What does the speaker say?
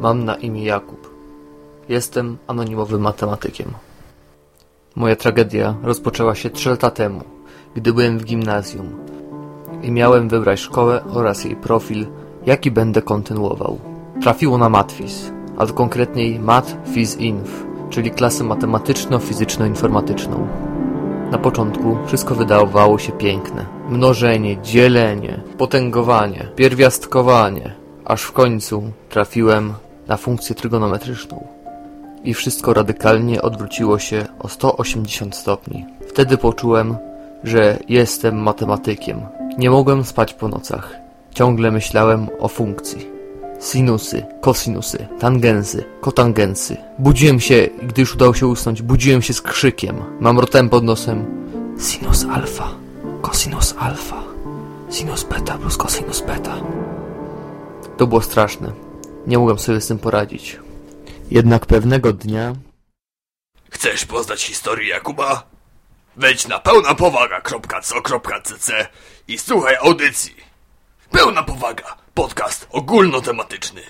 Mam na imię Jakub. Jestem anonimowym matematykiem. Moja tragedia rozpoczęła się trzy lata temu, gdy byłem w gimnazjum i miałem wybrać szkołę oraz jej profil, jaki będę kontynuował. Trafiło na matwiz, a to konkretniej mat phys inf, czyli klasę matematyczno-fizyczno-informatyczną. Na początku wszystko wydawało się piękne. Mnożenie, dzielenie, potęgowanie, pierwiastkowanie, aż w końcu trafiłem na funkcję trygonometryczną. I wszystko radykalnie odwróciło się o 180 stopni. Wtedy poczułem, że jestem matematykiem. Nie mogłem spać po nocach. Ciągle myślałem o funkcji. Sinusy, kosinusy, tangensy, kotangensy. Budziłem się, gdy już udało się usnąć, budziłem się z krzykiem. Mamrotałem pod nosem. Sinus alfa, kosinus alfa, sinus beta plus kosinus beta. To było straszne. Nie mogłem sobie z tym poradzić. Jednak pewnego dnia Chcesz poznać historię Jakuba? Wejdź na pełnapowaga.co.cc i słuchaj audycji. Pełna powaga, podcast ogólnotematyczny.